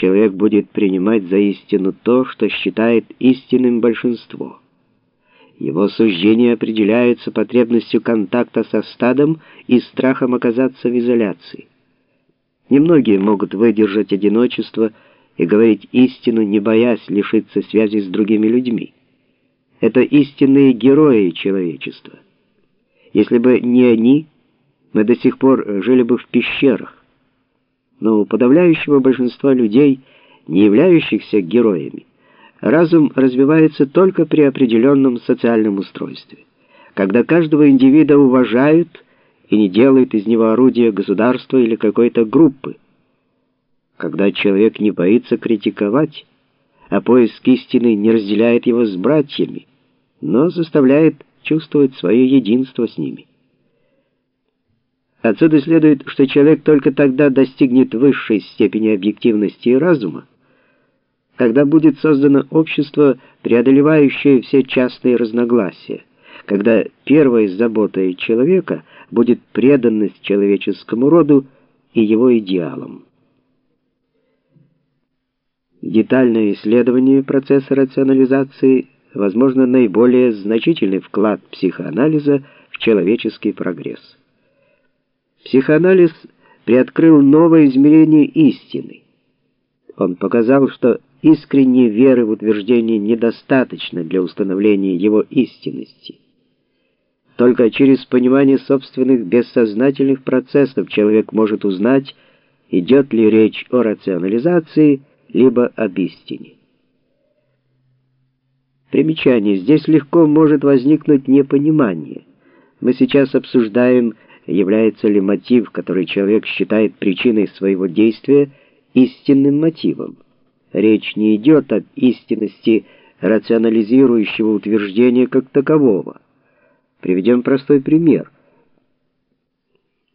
человек будет принимать за истину то, что считает истинным большинство. Его суждения определяются потребностью контакта со стадом и страхом оказаться в изоляции. Немногие могут выдержать одиночество и говорить истину, не боясь лишиться связи с другими людьми. Это истинные герои человечества. Если бы не они, мы до сих пор жили бы в пещерах. Но у подавляющего большинства людей, не являющихся героями, разум развивается только при определенном социальном устройстве, когда каждого индивида уважают и не делают из него орудия государства или какой-то группы, когда человек не боится критиковать, а поиск истины не разделяет его с братьями, но заставляет чувствовать свое единство с ними. Отсюда следует, что человек только тогда достигнет высшей степени объективности и разума, когда будет создано общество, преодолевающее все частные разногласия, когда первой заботой человека будет преданность человеческому роду и его идеалам. Детальное исследование процесса рационализации – возможно, наиболее значительный вклад психоанализа в человеческий прогресс. Психоанализ приоткрыл новое измерение истины. Он показал, что искренней веры в утверждение недостаточно для установления его истинности. Только через понимание собственных бессознательных процессов человек может узнать, идет ли речь о рационализации, либо об истине. Примечание. Здесь легко может возникнуть непонимание. Мы сейчас обсуждаем, является ли мотив, который человек считает причиной своего действия, истинным мотивом. Речь не идет об истинности рационализирующего утверждения как такового. Приведем простой пример.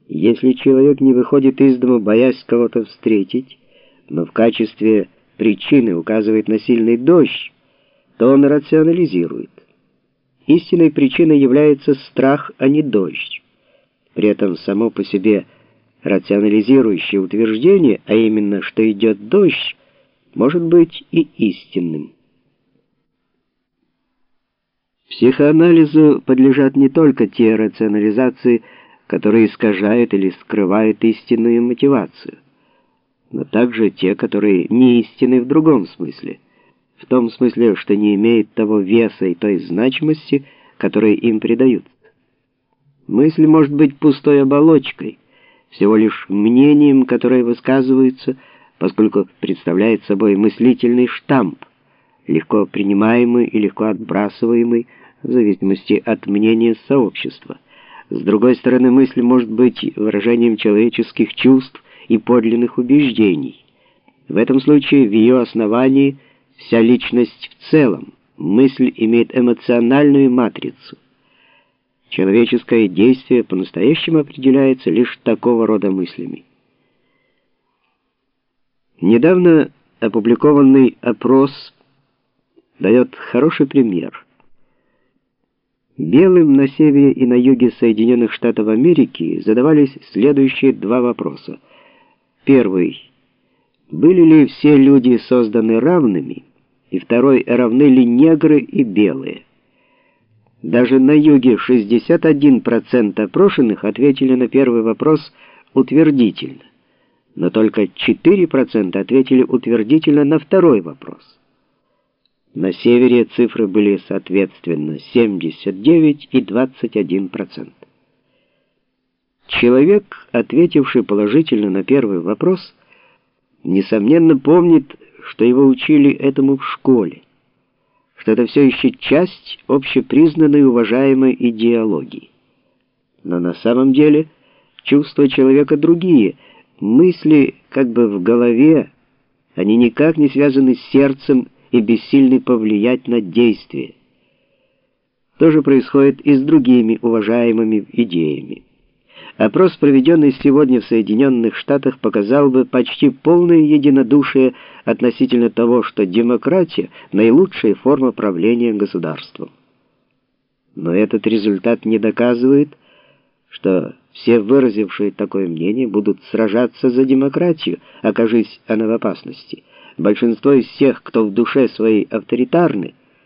Если человек не выходит из дома, боясь кого-то встретить, но в качестве причины указывает на сильный дождь, то он рационализирует. Истинной причиной является страх, а не дождь. При этом само по себе рационализирующее утверждение, а именно, что идет дождь, может быть и истинным. Психоанализу подлежат не только те рационализации, которые искажают или скрывают истинную мотивацию, но также те, которые не истинны в другом смысле – в том смысле, что не имеет того веса и той значимости, которые им придаются. Мысль может быть пустой оболочкой, всего лишь мнением, которое высказывается, поскольку представляет собой мыслительный штамп, легко принимаемый и легко отбрасываемый в зависимости от мнения сообщества. С другой стороны, мысль может быть выражением человеческих чувств и подлинных убеждений. В этом случае в ее основании – Вся личность в целом, мысль имеет эмоциональную матрицу. Человеческое действие по-настоящему определяется лишь такого рода мыслями. Недавно опубликованный опрос дает хороший пример. Белым на севере и на юге Соединенных Штатов Америки задавались следующие два вопроса. Первый. Были ли все люди созданы равными? и второй равны ли негры и белые. Даже на юге 61% опрошенных ответили на первый вопрос утвердительно, но только 4% ответили утвердительно на второй вопрос. На севере цифры были соответственно 79 и 21%. Человек, ответивший положительно на первый вопрос, несомненно помнит что его учили этому в школе, что это все еще часть общепризнанной уважаемой идеологии. Но на самом деле чувства человека другие, мысли как бы в голове, они никак не связаны с сердцем и бессильны повлиять на действие. То же происходит и с другими уважаемыми идеями. Опрос, проведенный сегодня в Соединенных Штатах, показал бы почти полное единодушие относительно того, что демократия – наилучшая форма правления государством. Но этот результат не доказывает, что все выразившие такое мнение будут сражаться за демократию, окажись она в опасности. Большинство из тех, кто в душе своей авторитарны,